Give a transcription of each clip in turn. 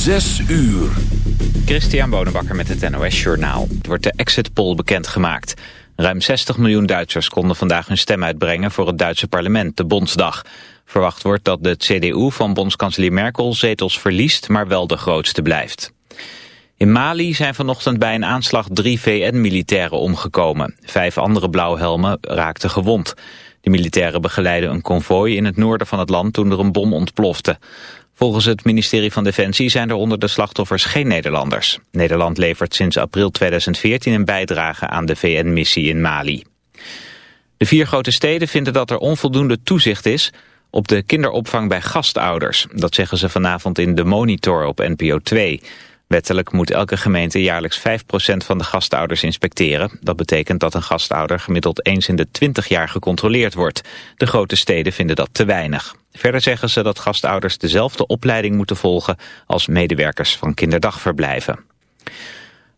Zes uur. Christian Bonenbakker met het NOS Journaal. Het wordt de exit poll bekendgemaakt. Ruim 60 miljoen Duitsers konden vandaag hun stem uitbrengen voor het Duitse parlement, de Bondsdag. Verwacht wordt dat de CDU van bondskanselier Merkel zetels verliest, maar wel de grootste blijft. In Mali zijn vanochtend bij een aanslag drie VN-militairen omgekomen. Vijf andere blauwhelmen raakten gewond. De militairen begeleiden een konvooi in het noorden van het land toen er een bom ontplofte. Volgens het ministerie van Defensie zijn er onder de slachtoffers geen Nederlanders. Nederland levert sinds april 2014 een bijdrage aan de VN-missie in Mali. De vier grote steden vinden dat er onvoldoende toezicht is op de kinderopvang bij gastouders. Dat zeggen ze vanavond in De Monitor op NPO 2. Wettelijk moet elke gemeente jaarlijks 5% van de gastouders inspecteren. Dat betekent dat een gastouder gemiddeld eens in de 20 jaar gecontroleerd wordt. De grote steden vinden dat te weinig. Verder zeggen ze dat gastouders dezelfde opleiding moeten volgen als medewerkers van kinderdagverblijven.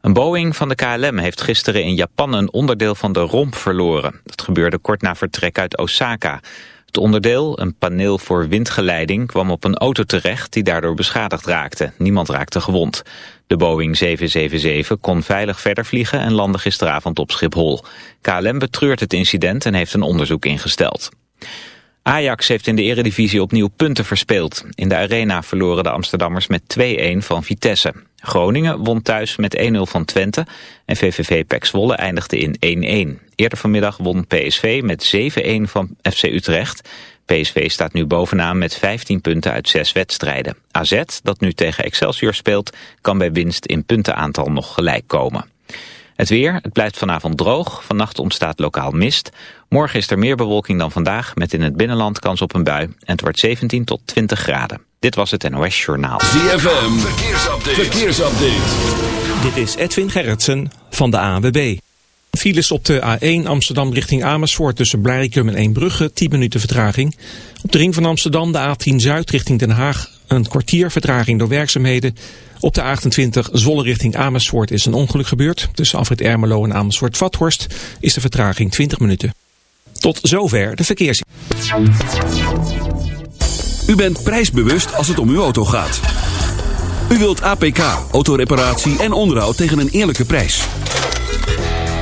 Een Boeing van de KLM heeft gisteren in Japan een onderdeel van de romp verloren. Dat gebeurde kort na vertrek uit Osaka. Het onderdeel, een paneel voor windgeleiding, kwam op een auto terecht die daardoor beschadigd raakte. Niemand raakte gewond. De Boeing 777 kon veilig verder vliegen en landde gisteravond op Schiphol. KLM betreurt het incident en heeft een onderzoek ingesteld. Ajax heeft in de eredivisie opnieuw punten verspeeld. In de arena verloren de Amsterdammers met 2-1 van Vitesse. Groningen won thuis met 1-0 van Twente en VVV Pek Zwolle eindigde in 1-1. Eerder vanmiddag won PSV met 7-1 van FC Utrecht. PSV staat nu bovenaan met 15 punten uit 6 wedstrijden. AZ, dat nu tegen Excelsior speelt, kan bij winst in puntenaantal nog gelijk komen. Het weer, het blijft vanavond droog. Vannacht ontstaat lokaal mist. Morgen is er meer bewolking dan vandaag, met in het binnenland kans op een bui. En het wordt 17 tot 20 graden. Dit was het NOS Journaal. ZFM, verkeersupdate. verkeersupdate. Dit is Edwin Gerritsen van de ANWB. Files op de A1 Amsterdam richting Amersfoort tussen Blarikum en Eembrugge, 10 minuten vertraging. Op de ring van Amsterdam de A10 Zuid richting Den Haag, een kwartier vertraging door werkzaamheden. Op de A28 Zwolle richting Amersfoort is een ongeluk gebeurd. Tussen Afrit Ermelo en Amersfoort-Vathorst is de vertraging 20 minuten. Tot zover de verkeers. U bent prijsbewust als het om uw auto gaat. U wilt APK, autoreparatie en onderhoud tegen een eerlijke prijs.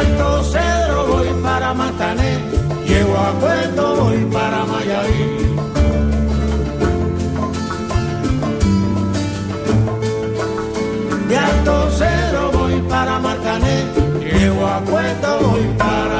Alto Cedro voy para Matané, llego a Puerto voy para Mayaví. De Alto Cedro voy para Matané, llego a Puerto voy para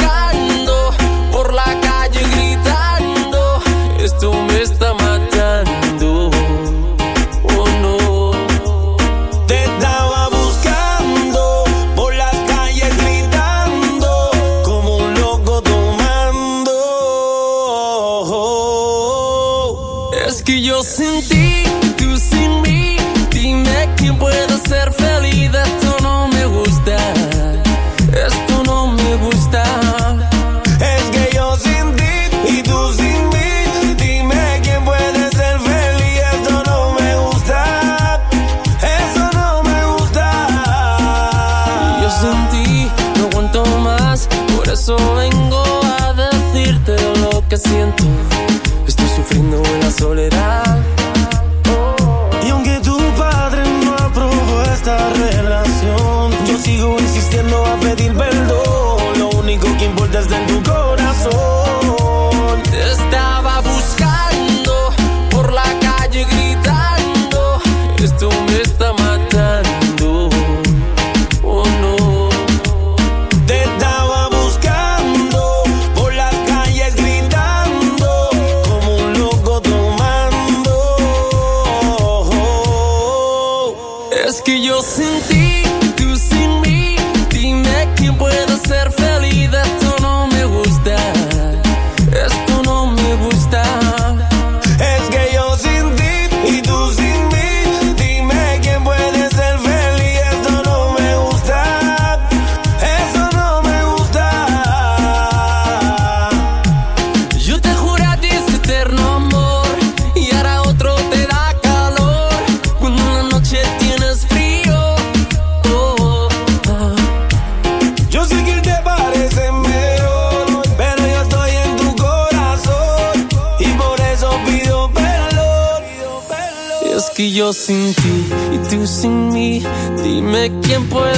Y aunque tu padre no aprobó esta relación, yo sigo insistiendo a pedir perdón. Lo único que importa es en tu corazón.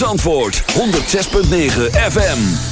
Zandvoort 106.9 FM.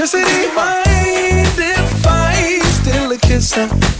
Electricity, mind if I steal a kiss? Uh,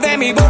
De mi boca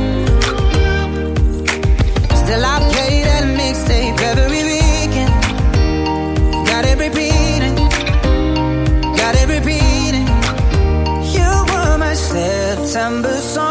September song.